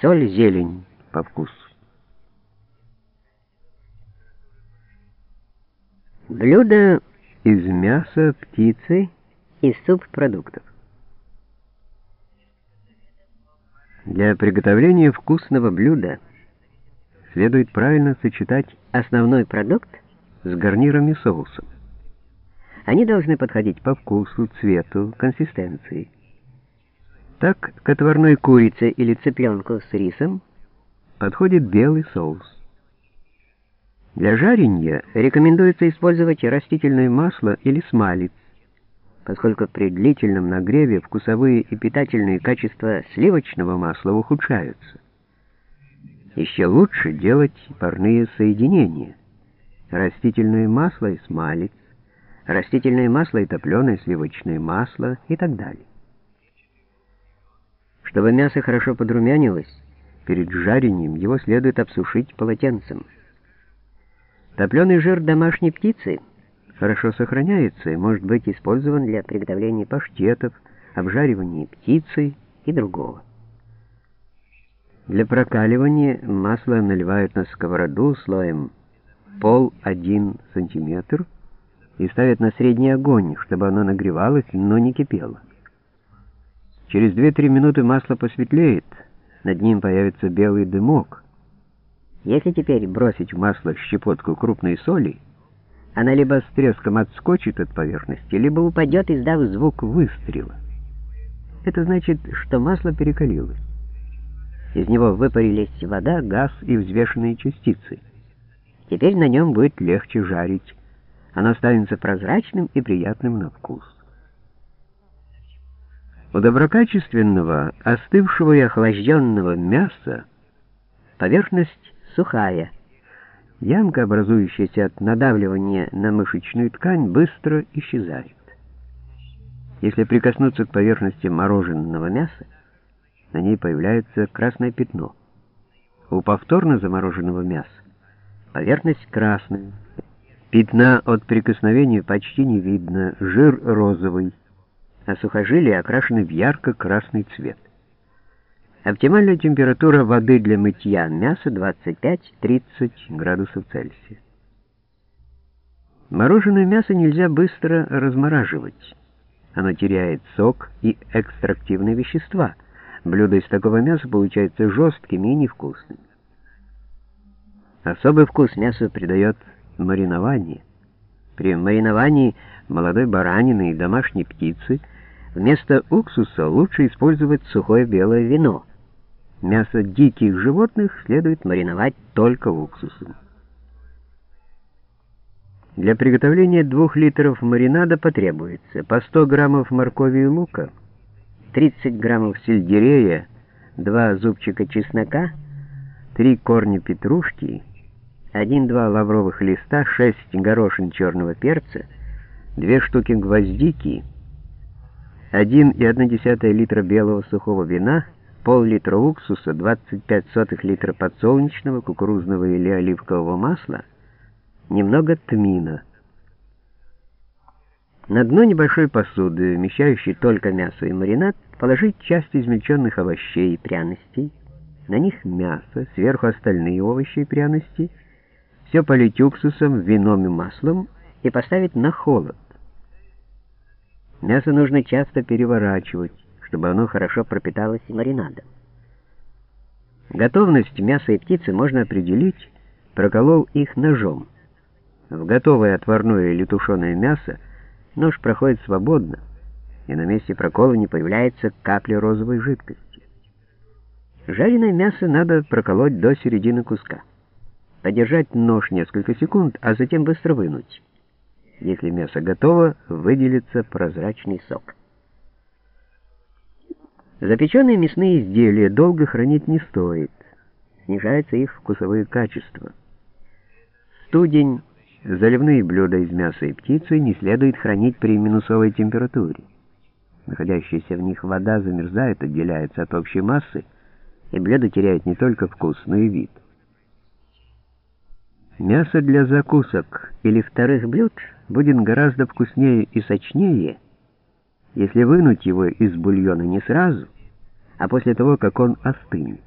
соль, зелень по вкусу. Блюдо из мяса, птицы и субпродуктов. Для приготовления вкусного блюда следует правильно сочетать основной продукт с гарниром и соусом. Они должны подходить по вкусу, цвету, консистенции. Так к отварной курице или цыпленку с рисом подходит белый соус. Для жарения рекомендуется использовать растительное масло или смалец, поскольку при длительном нагреве вкусовые и питательные качества сливочного масла ухудшаются. Еще лучше делать парные соединения. Растительное масло и смалец, растительное масло и топленое сливочное масло и так далее. Чтобы мясо хорошо подрумянилось, перед жарением его следует обсушить полотенцем. Топленый жир домашней птицы хорошо сохраняется и может быть использован для приготовления паштетов, обжаривания птицы и другого. Для прокаливания масло наливают на сковороду слоем пол один сантиметр и ставят на средний огонь, чтобы оно нагревалось, но не кипело. Через 2-3 минуты масло посветлеет, над ним появится белый дымок. Если теперь бросить в масло щепотку крупной соли, она либо с треском отскочит от поверхности, либо упадет, издав звук выстрела. Это значит, что масло перекалилось. Из него выпарились вода, газ и взвешенные частицы. Теперь на нем будет легче жарить. Оно станет прозрачным и приятным на вкус. У доброкачественного, остывшего и охлажденного мяса поверхность сухая. Ямка, образующаяся от надавливания на мышечную ткань, быстро исчезает. Если прикоснуться к поверхности мороженого мяса, на ней появляется красное пятно. У повторно замороженного мяса поверхность красная, пятна от прикосновения почти не видно, жир розовый, а сухожилия окрашены в ярко-красный цвет. Оптимальная температура воды для мытья мяса 25-30 градусов Цельсия. Мороженое мясо нельзя быстро размораживать. Оно теряет сок и экстрактивные вещества. Блюдо из такого мяса получается жестким и невкусным. Особый вкус мясу придает маринование. При мариновании молодой баранины и домашней птицы – Вместо уксуса лучше использовать сухое белое вино. Мясо диких животных следует мариновать только уксусом. Для приготовления 2 литров маринада потребуется по 100 граммов моркови и лука, 30 граммов сельдерея, 2 зубчика чеснока, 3 корня петрушки, 1-2 лавровых листа, 6 горошин черного перца, 2 штуки гвоздики, 1,1 литра белого сухого вина, пол-литра уксуса, 25 сотых литра подсолнечного, кукурузного или оливкового масла, немного тмина. На дно небольшой посуды, вмещающей только мясо и маринад, положить часть измельченных овощей и пряностей, на них мясо, сверху остальные овощи и пряности, все полить уксусом, вином и маслом и поставить на холод. Мясо нужно часто переворачивать, чтобы оно хорошо пропиталось маринадом. Готовность мяса и птицы можно определить, проколол их ножом. В готовое отварное или тушеное мясо нож проходит свободно, и на месте прокола не появляется капли розовой жидкости. Жареное мясо надо проколоть до середины куска. Подержать нож несколько секунд, а затем быстро вынуть. Если мясо готово, выделится прозрачный сок. Запеченные мясные изделия долго хранить не стоит. Снижаются их вкусовые качества. Студень, заливные блюда из мяса и птицы не следует хранить при минусовой температуре. Находящаяся в них вода замерзает, отделяется от общей массы, и блюдо теряет не только вкус, но и вид. Мясо для закусок или вторых блюд будет гораздо вкуснее и сочнее, если вынуть его из бульона не сразу, а после того, как он остынет.